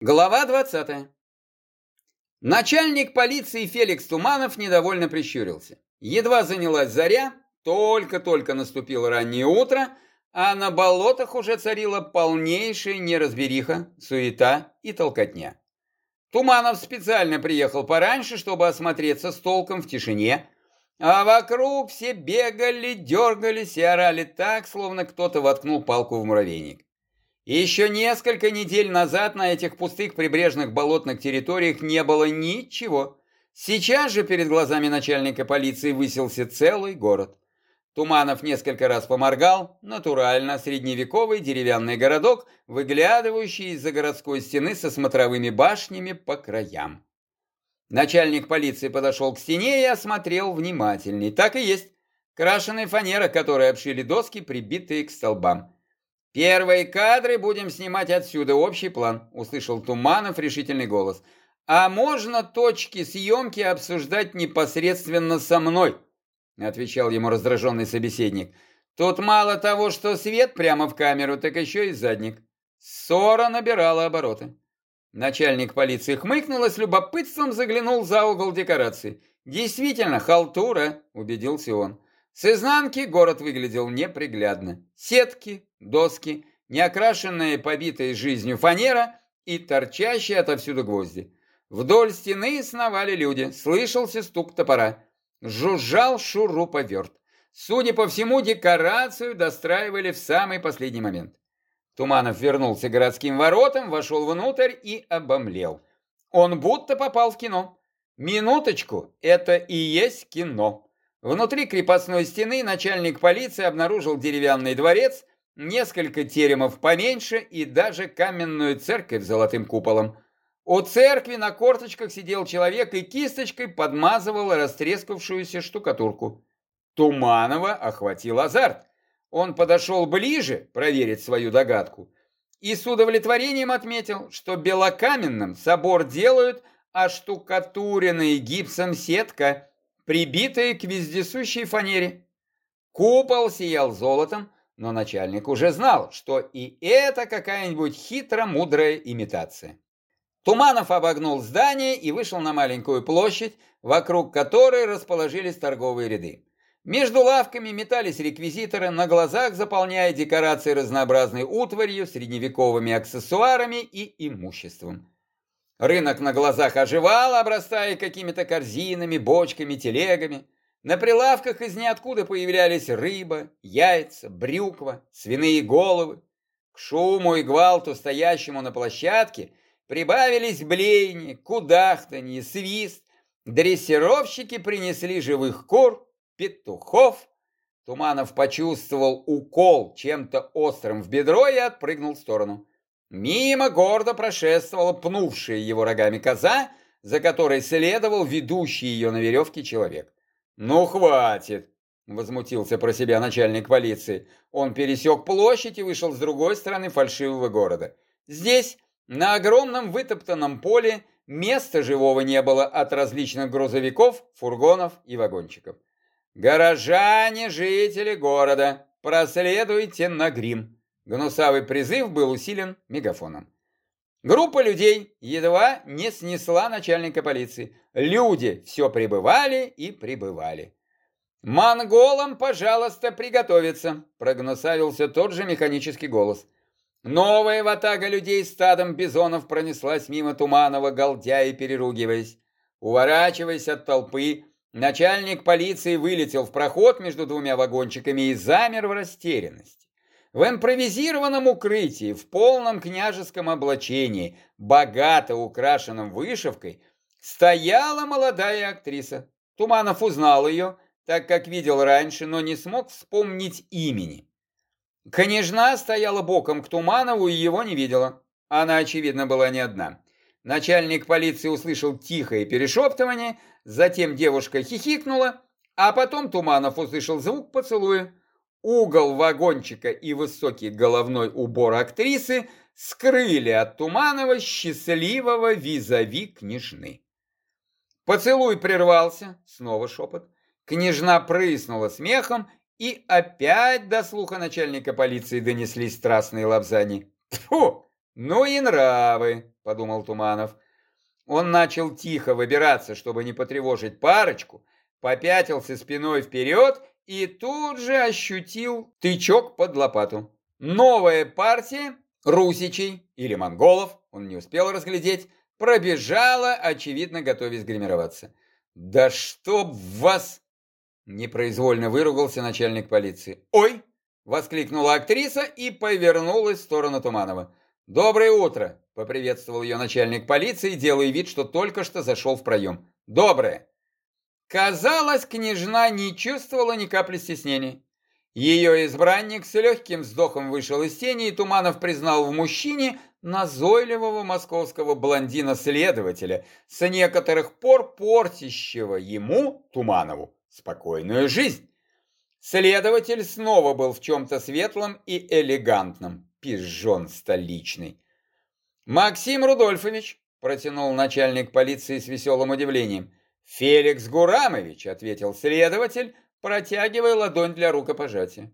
Глава 20. Начальник полиции Феликс Туманов недовольно прищурился. Едва занялась заря, только-только наступило раннее утро, а на болотах уже царила полнейшая неразбериха, суета и толкотня. Туманов специально приехал пораньше, чтобы осмотреться с толком в тишине, а вокруг все бегали, дергались и орали так, словно кто-то воткнул палку в муравейник. Еще несколько недель назад на этих пустых прибрежных болотных территориях не было ничего. Сейчас же перед глазами начальника полиции высился целый город. Туманов несколько раз поморгал, натурально, средневековый деревянный городок, выглядывающий из-за городской стены со смотровыми башнями по краям. Начальник полиции подошел к стене и осмотрел внимательней. Так и есть. Крашеная фанера, которой обшили доски, прибитые к столбам. «Первые кадры будем снимать отсюда, общий план», — услышал Туманов решительный голос. «А можно точки съемки обсуждать непосредственно со мной?» — отвечал ему раздраженный собеседник. «Тут мало того, что свет прямо в камеру, так еще и задник». Ссора набирала обороты. Начальник полиции хмыкнул и с любопытством заглянул за угол декорации. «Действительно, халтура», — убедился он. С изнанки город выглядел неприглядно. Сетки, доски, неокрашенная побитая жизнью фанера и торчащие отовсюду гвозди. Вдоль стены сновали люди, слышался стук топора. Жужжал шуруповерт. Судя по всему, декорацию достраивали в самый последний момент. Туманов вернулся к городским воротам, вошел внутрь и обомлел. Он будто попал в кино. Минуточку, это и есть кино. Внутри крепостной стены начальник полиции обнаружил деревянный дворец, несколько теремов поменьше и даже каменную церковь с золотым куполом. У церкви на корточках сидел человек и кисточкой подмазывал растрескавшуюся штукатурку. Туманова охватил азарт. Он подошел ближе проверить свою догадку и с удовлетворением отметил, что белокаменным собор делают, а штукатуренный гипсом сетка – прибитые к вездесущей фанере. Купол сиял золотом, но начальник уже знал, что и это какая-нибудь хитро-мудрая имитация. Туманов обогнул здание и вышел на маленькую площадь, вокруг которой расположились торговые ряды. Между лавками метались реквизиторы, на глазах заполняя декорации разнообразной утварью, средневековыми аксессуарами и имуществом. Рынок на глазах оживал, обрастая какими-то корзинами, бочками, телегами. На прилавках из ниоткуда появлялись рыба, яйца, брюква, свиные головы. К шуму и гвалту, стоящему на площадке, прибавились блеяния, кудахтанье, свист. Дрессировщики принесли живых кур, петухов. Туманов почувствовал укол чем-то острым в бедро и отпрыгнул в сторону. Мимо гордо прошествовала пнувшая его рогами коза, за которой следовал ведущий ее на веревке человек. «Ну, хватит!» — возмутился про себя начальник полиции. Он пересек площадь и вышел с другой стороны фальшивого города. Здесь, на огромном вытоптанном поле, места живого не было от различных грузовиков, фургонов и вагончиков. «Горожане, жители города, проследуйте на грим!» Гнусавый призыв был усилен мегафоном. Группа людей едва не снесла начальника полиции. Люди все прибывали и прибывали. «Монголам, пожалуйста, приготовиться», — прогнусавился тот же механический голос. Новая ватага людей стадом бизонов пронеслась мимо Туманова, галдя и переругиваясь. Уворачиваясь от толпы, начальник полиции вылетел в проход между двумя вагончиками и замер в растерянности. В импровизированном укрытии, в полном княжеском облачении, богато украшенном вышивкой, стояла молодая актриса. Туманов узнал ее, так как видел раньше, но не смог вспомнить имени. Княжна стояла боком к Туманову и его не видела. Она, очевидно, была не одна. Начальник полиции услышал тихое перешептывание, затем девушка хихикнула, а потом Туманов услышал звук поцелуя. Угол вагончика и высокий головной убор актрисы скрыли от Туманова счастливого визави княжны. Поцелуй прервался, снова шепот. Княжна прыснула смехом, и опять до слуха начальника полиции донеслись страстные лапзани. Фу! Ну и нравы, подумал Туманов. Он начал тихо выбираться, чтобы не потревожить парочку, попятился спиной вперед и тут же ощутил тычок под лопату. Новая партия русичей или монголов, он не успел разглядеть, пробежала, очевидно, готовясь гримироваться. «Да чтоб вас!» – непроизвольно выругался начальник полиции. «Ой!» – воскликнула актриса и повернулась в сторону Туманова. «Доброе утро!» – поприветствовал ее начальник полиции, делая вид, что только что зашел в проем. «Доброе!» Казалось, княжна не чувствовала ни капли стеснения. Ее избранник с легким вздохом вышел из тени, и Туманов признал в мужчине назойливого московского блондина-следователя, с некоторых пор портящего ему, Туманову, спокойную жизнь. Следователь снова был в чем-то светлом и элегантном, пижон столичный. «Максим Рудольфович», — протянул начальник полиции с веселым удивлением. «Феликс Гурамович», — ответил следователь, протягивая ладонь для рукопожатия.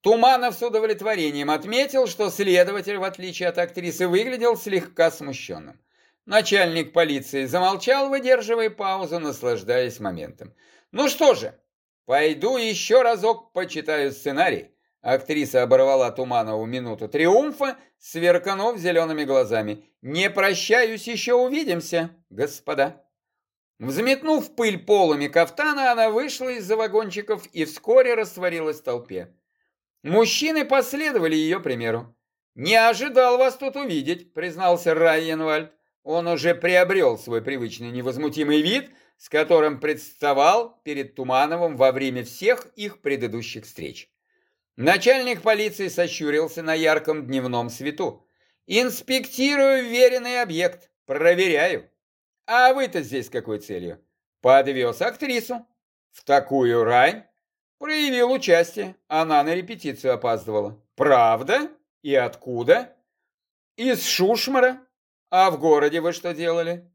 Туманов с удовлетворением отметил, что следователь, в отличие от актрисы, выглядел слегка смущенным. Начальник полиции замолчал, выдерживая паузу, наслаждаясь моментом. «Ну что же, пойду еще разок почитаю сценарий». Актриса оборвала Туманову минуту триумфа, сверканув зелеными глазами. «Не прощаюсь, еще увидимся, господа». Взметнув пыль полами кафтана, она вышла из-за вагончиков и вскоре растворилась в толпе. Мужчины последовали ее примеру. «Не ожидал вас тут увидеть», — признался Райенвальд. Он уже приобрел свой привычный невозмутимый вид, с которым представал перед Тумановым во время всех их предыдущих встреч. Начальник полиции сощурился на ярком дневном свету. «Инспектирую веренный объект, проверяю. А вы-то здесь с какой целью?» «Подвез актрису. В такую рань Проявил участие. Она на репетицию опаздывала. Правда? И откуда? Из Шушмара. А в городе вы что делали?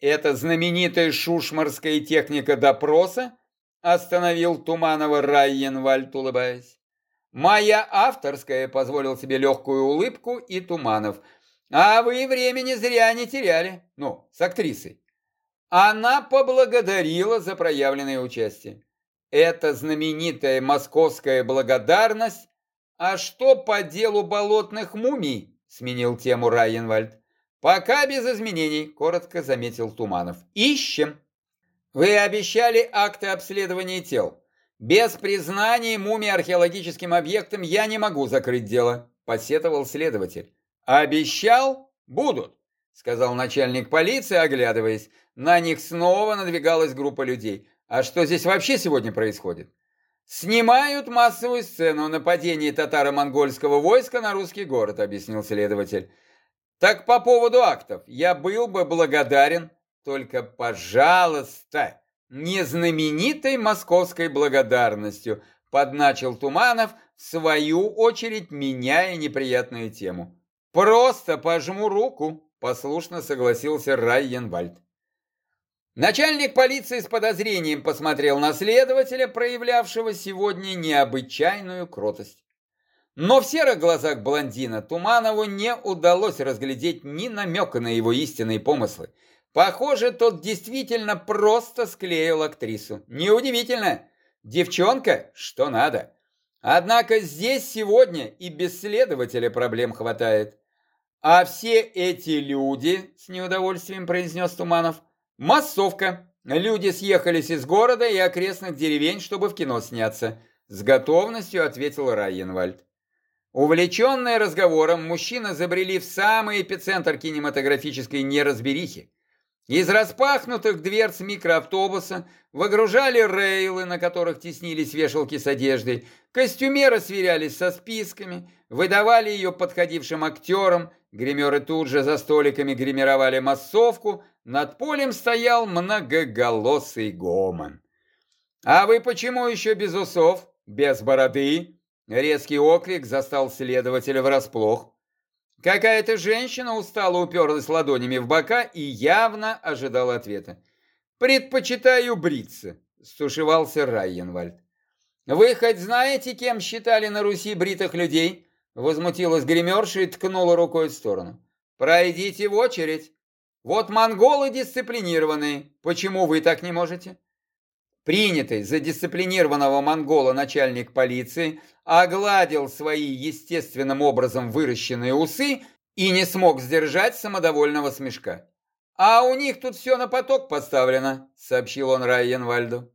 Это знаменитая шушмарская техника допроса? Остановил Туманова Райенвальд, улыбаясь. Моя авторская позволил себе легкую улыбку и Туманов. А вы времени зря не теряли. Ну, с актрисой. Она поблагодарила за проявленное участие. Это знаменитая московская благодарность. А что по делу болотных мумий? Сменил тему Райенвальд. Пока без изменений, коротко заметил Туманов. Ищем. Вы обещали акты обследования тел. Без признания мумии археологическим объектом я не могу закрыть дело, посетовал следователь. Обещал? Будут, сказал начальник полиции, оглядываясь. На них снова надвигалась группа людей. А что здесь вообще сегодня происходит? Снимают массовую сцену нападения татаро-монгольского войска на русский город, объяснил следователь. Так по поводу актов, я был бы благодарен, только, пожалуйста, не знаменитой московской благодарностью, подначил Туманов, в свою очередь меняя неприятную тему. Просто пожму руку, послушно согласился Райенвальд. Начальник полиции с подозрением посмотрел на следователя, проявлявшего сегодня необычайную кротость. Но в серых глазах блондина Туманову не удалось разглядеть ни намека на его истинные помыслы. Похоже, тот действительно просто склеил актрису. Неудивительно. Девчонка, что надо. Однако здесь сегодня и без следователя проблем хватает. А все эти люди, с неудовольствием произнес Туманов, Массовка. Люди съехались из города и окрестных деревень, чтобы в кино сняться. С готовностью ответил Райенвальд. Увлеченные разговором, мужчины забрели в самый эпицентр кинематографической неразберихи. Из распахнутых дверц микроавтобуса выгружали рейлы, на которых теснились вешалки с одеждой. Костюмеры сверялись со списками, выдавали ее подходившим актерам. Гримеры тут же за столиками гримировали массовку, над полем стоял многоголосый гомон. «А вы почему еще без усов, без бороды?» Резкий оклик застал следователя врасплох. Какая-то женщина устало уперлась ладонями в бока и явно ожидала ответа. «Предпочитаю бриться», — стушевался Райенвальд. «Вы хоть знаете, кем считали на Руси бритых людей?» Возмутилась гримерша и ткнула рукой в сторону. Пройдите в очередь. Вот монголы дисциплинированные. Почему вы так не можете? Принятый за дисциплинированного монгола начальник полиции огладил свои естественным образом выращенные усы и не смог сдержать самодовольного смешка. «А у них тут все на поток поставлено», — сообщил он Райенвальду.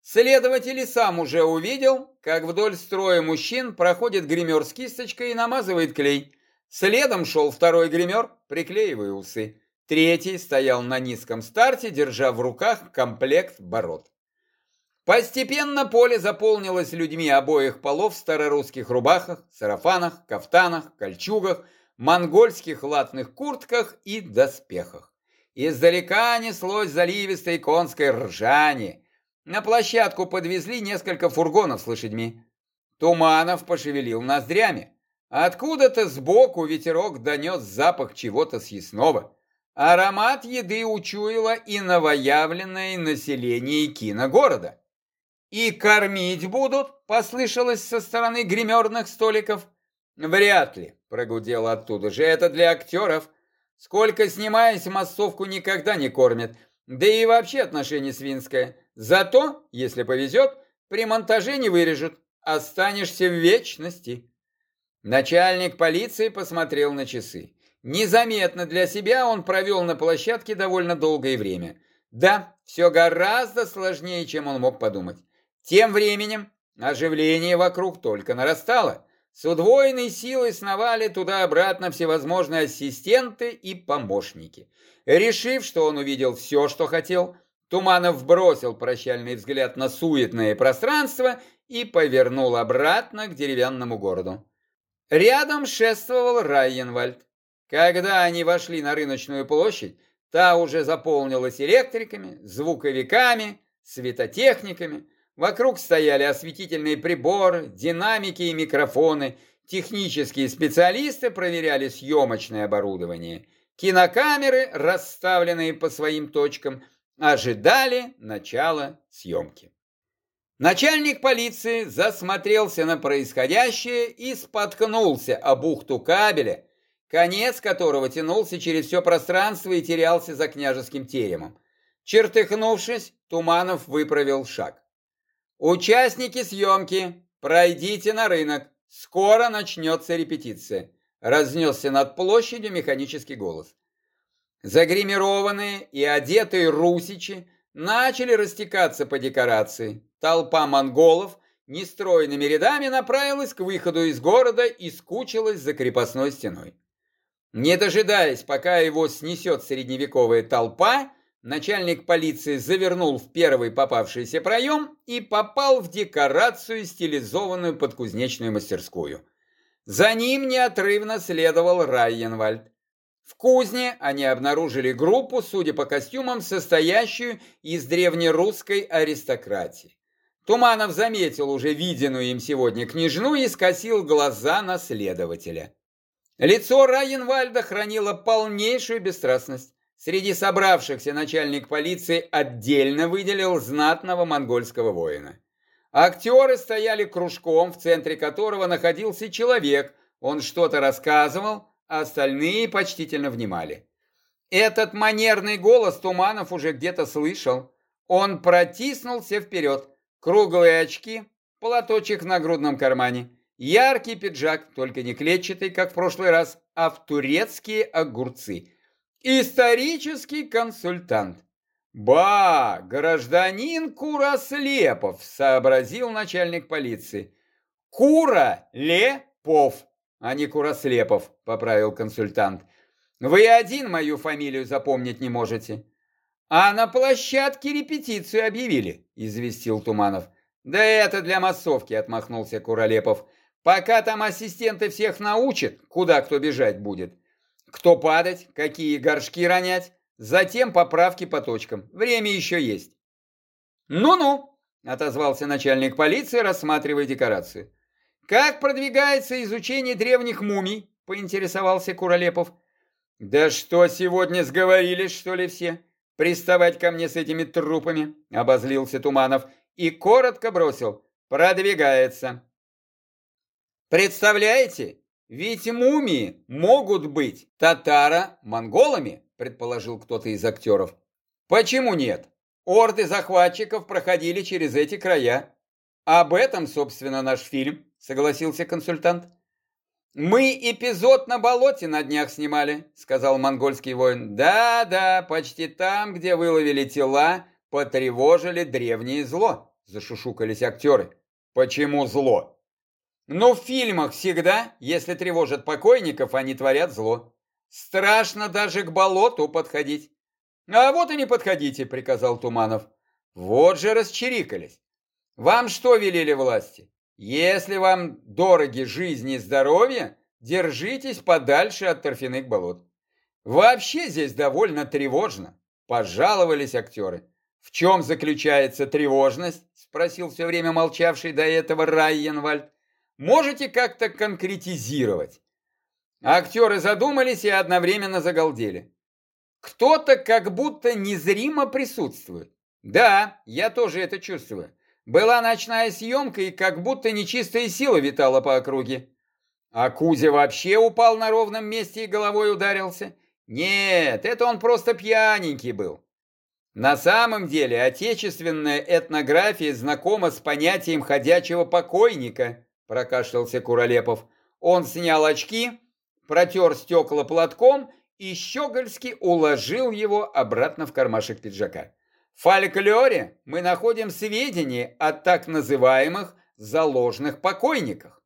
Следователь и сам уже увидел, как вдоль строя мужчин проходит гример с кисточкой и намазывает клей. Следом шел второй гример, приклеивая усы. Третий стоял на низком старте, держа в руках комплект бород. Постепенно поле заполнилось людьми обоих полов в старорусских рубахах, сарафанах, кафтанах, кольчугах, монгольских латных куртках и доспехах. Издалека неслось заливистое конское ржание. На площадку подвезли несколько фургонов с лошадьми. Туманов пошевелил ноздрями. Откуда-то сбоку ветерок донес запах чего-то съестного. Аромат еды учуяло и новоявленное население киногорода. «И кормить будут?» – послышалось со стороны гримерных столиков. «Вряд ли», – прогудел оттуда же, – «это для актеров. Сколько снимаясь, массовку никогда не кормят, да и вообще отношение свинское. Зато, если повезет, при монтаже не вырежут, останешься в вечности». Начальник полиции посмотрел на часы. Незаметно для себя он провел на площадке довольно долгое время. Да, все гораздо сложнее, чем он мог подумать. Тем временем оживление вокруг только нарастало. С удвоенной силой сновали туда-обратно всевозможные ассистенты и помощники. Решив, что он увидел все, что хотел, Туманов бросил прощальный взгляд на суетное пространство и повернул обратно к деревянному городу. Рядом шествовал Райенвальд. Когда они вошли на рыночную площадь, та уже заполнилась электриками, звуковиками, светотехниками, Вокруг стояли осветительные приборы, динамики и микрофоны. Технические специалисты проверяли съемочное оборудование. Кинокамеры, расставленные по своим точкам, ожидали начала съемки. Начальник полиции засмотрелся на происходящее и споткнулся о бухту кабеля, конец которого тянулся через все пространство и терялся за княжеским теремом. Чертыхнувшись, Туманов выправил шаг. Участники съемки, пройдите на рынок. Скоро начнется репетиция. Разнесся над площадью механический голос. Загримированные и одетые русичи начали растекаться по декорации. Толпа монголов нестройными рядами направилась к выходу из города и скучилась за крепостной стеной. Не дожидаясь, пока его снесет средневековая толпа, Начальник полиции завернул в первый попавшийся проем и попал в декорацию, стилизованную под кузнечную мастерскую. За ним неотрывно следовал Райенвальд. В кузне они обнаружили группу, судя по костюмам, состоящую из древнерусской аристократии. Туманов заметил уже виденную им сегодня княжну и скосил глаза на следователя. Лицо Райенвальда хранило полнейшую бесстрастность. Среди собравшихся начальник полиции отдельно выделил знатного монгольского воина. Актеры стояли кружком, в центре которого находился человек. Он что-то рассказывал, а остальные почтительно внимали. Этот манерный голос Туманов уже где-то слышал. Он протиснулся вперед. Круглые очки, платочек на грудном кармане, яркий пиджак, только не клетчатый, как в прошлый раз, а в турецкие огурцы – Исторический консультант. «Ба, гражданин Курослепов», — сообразил начальник полиции. «Кура-лепов, а не Курослепов», — поправил консультант. «Вы один мою фамилию запомнить не можете». «А на площадке репетицию объявили», — известил Туманов. «Да это для массовки», — отмахнулся Куролепов. «Пока там ассистенты всех научат, куда кто бежать будет, кто падать, какие горшки ронять, затем поправки по точкам. Время еще есть. «Ну-ну», — отозвался начальник полиции, рассматривая декорацию. «Как продвигается изучение древних мумий?» — поинтересовался Куролепов. «Да что сегодня сговорились, что ли, все? Приставать ко мне с этими трупами?» — обозлился Туманов и коротко бросил. «Продвигается». «Представляете, Ведь мумии могут быть татаро-монголами, предположил кто-то из актеров. Почему нет? Орды захватчиков проходили через эти края. Об этом, собственно, наш фильм, согласился консультант. «Мы эпизод на болоте на днях снимали», — сказал монгольский воин. «Да-да, почти там, где выловили тела, потревожили древнее зло», — зашушукались актеры. «Почему зло?» «Ну, в фильмах всегда, если тревожат покойников, они творят зло. Страшно даже к болоту подходить». «А вот и не подходите», — приказал Туманов. «Вот же расчерикались. Вам что велели власти? Если вам дороги жизни и здоровье, держитесь подальше от торфяных болот. Вообще здесь довольно тревожно, пожаловались актеры. В чем заключается тревожность? Спросил все время молчавший до этого Райенвальд. Можете как-то конкретизировать? Актеры задумались и одновременно загалдели. Кто-то как будто незримо присутствует. Да, я тоже это чувствую. Была ночная съемка, и как будто нечистая сила витала по округе. А Кузя вообще упал на ровном месте и головой ударился. Нет, это он просто пьяненький был. На самом деле, отечественная этнография знакома с понятием ходячего покойника, прокашлялся Куролепов. Он снял очки, протер стекла платком и щегольски уложил его обратно в кармашек пиджака. В фольклоре мы находим сведения о так называемых заложных покойниках.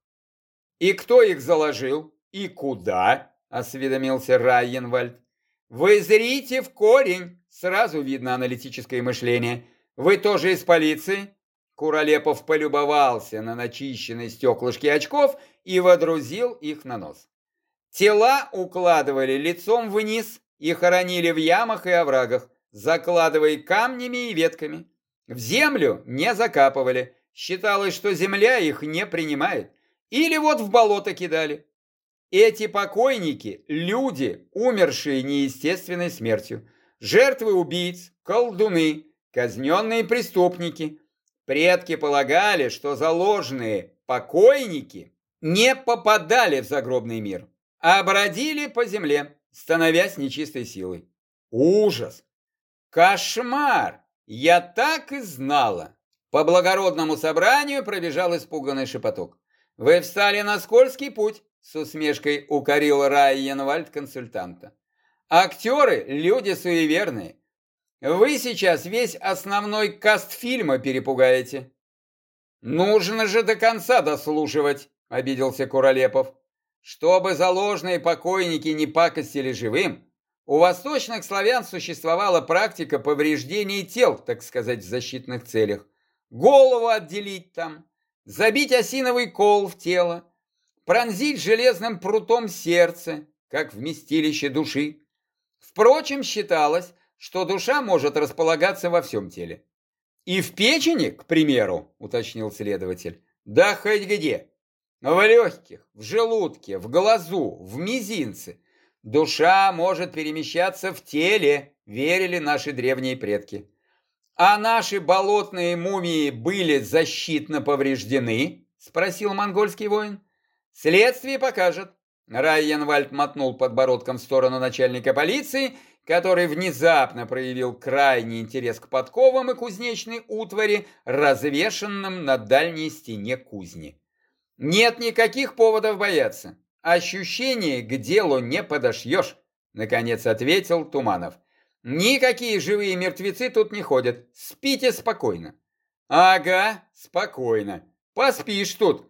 И кто их заложил, и куда, осведомился Райенвальд. Вы зрите в корень, сразу видно аналитическое мышление. Вы тоже из полиции? Куролепов полюбовался на начищенные стеклышки очков и водрузил их на нос. Тела укладывали лицом вниз и хоронили в ямах и оврагах закладывая камнями и ветками. В землю не закапывали, считалось, что земля их не принимает. Или вот в болото кидали. Эти покойники – люди, умершие неестественной смертью, жертвы убийц, колдуны, казненные преступники. Предки полагали, что заложенные покойники не попадали в загробный мир, а бродили по земле, становясь нечистой силой. Ужас! Кошмар! Я так и знала. По благородному собранию пробежал испуганный шепоток. Вы встали на скользкий путь, с усмешкой укорил Райенвальд консультанта. Актеры – люди суеверные. Вы сейчас весь основной каст фильма перепугаете. Нужно же до конца дослушивать, обиделся Куролепов. Чтобы заложные покойники не пакостили живым, у восточных славян существовала практика повреждений тел, так сказать, в защитных целях. Голову отделить там, забить осиновый кол в тело, пронзить железным прутом сердце, как вместилище души. Впрочем, считалось, что душа может располагаться во всем теле. И в печени, к примеру, уточнил следователь, да хоть где. В легких, в желудке, в глазу, в мизинце – Душа может перемещаться в теле, верили наши древние предки. А наши болотные мумии были защитно повреждены? Спросил монгольский воин. Следствие покажет. Райенвальд мотнул подбородком в сторону начальника полиции, который внезапно проявил крайний интерес к подковам и кузнечной утвари, развешенным на дальней стене кузни. Нет никаких поводов бояться. Ощущение к делу не подошьешь, наконец ответил Туманов. Никакие живые мертвецы тут не ходят. Спите спокойно. Ага, спокойно. Поспишь тут.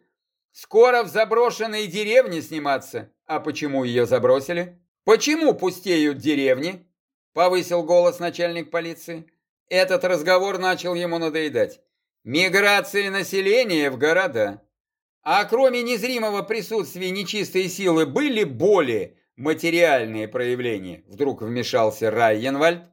Скоро в заброшенной деревне сниматься. А почему ее забросили? Почему пустеют деревни? Повысил голос начальник полиции. Этот разговор начал ему надоедать. Миграция населения в города. А кроме незримого присутствия нечистой силы были более материальные проявления? Вдруг вмешался Райенвальд.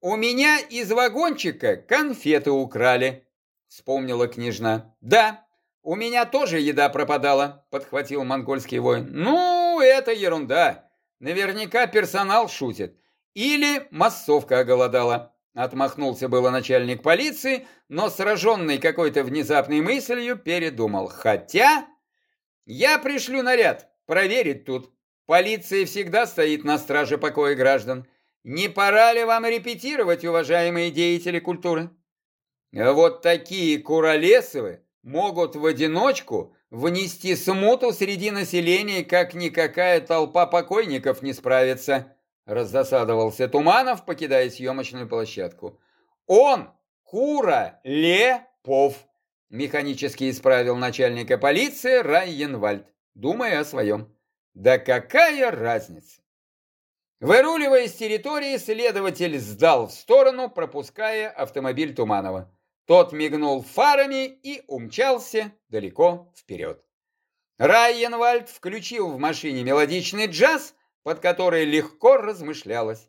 У меня из вагончика конфеты украли, вспомнила княжна. Да, у меня тоже еда пропадала, подхватил монгольский воин. Ну, это ерунда. Наверняка персонал шутит. Или массовка оголодала. Отмахнулся было начальник полиции, но сраженный какой-то внезапной мыслью передумал. Хотя я пришлю наряд, проверить тут. Полиция всегда стоит на страже покоя граждан. Не пора ли вам репетировать, уважаемые деятели культуры? Вот такие Куролесовы могут в одиночку внести смуту среди населения, как никакая толпа покойников не справится, раздосадовался Туманов, покидая съемочную площадку. Он Кура Лепов, механически исправил начальника полиции Райенвальд, думая о своем. Да какая разница? Выруливая с территории, следователь сдал в сторону, пропуская автомобиль Туманова. Тот мигнул фарами и умчался далеко вперед. Райенвальд включил в машине мелодичный джаз, под который легко размышлялось.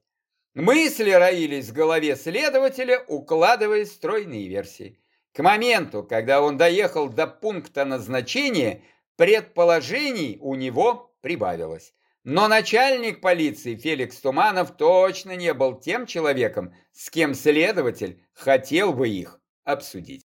Мысли роились в голове следователя, укладывая стройные версии. К моменту, когда он доехал до пункта назначения, предположений у него прибавилось. Но начальник полиции Феликс Туманов точно не был тем человеком, с кем следователь хотел бы их обсудить.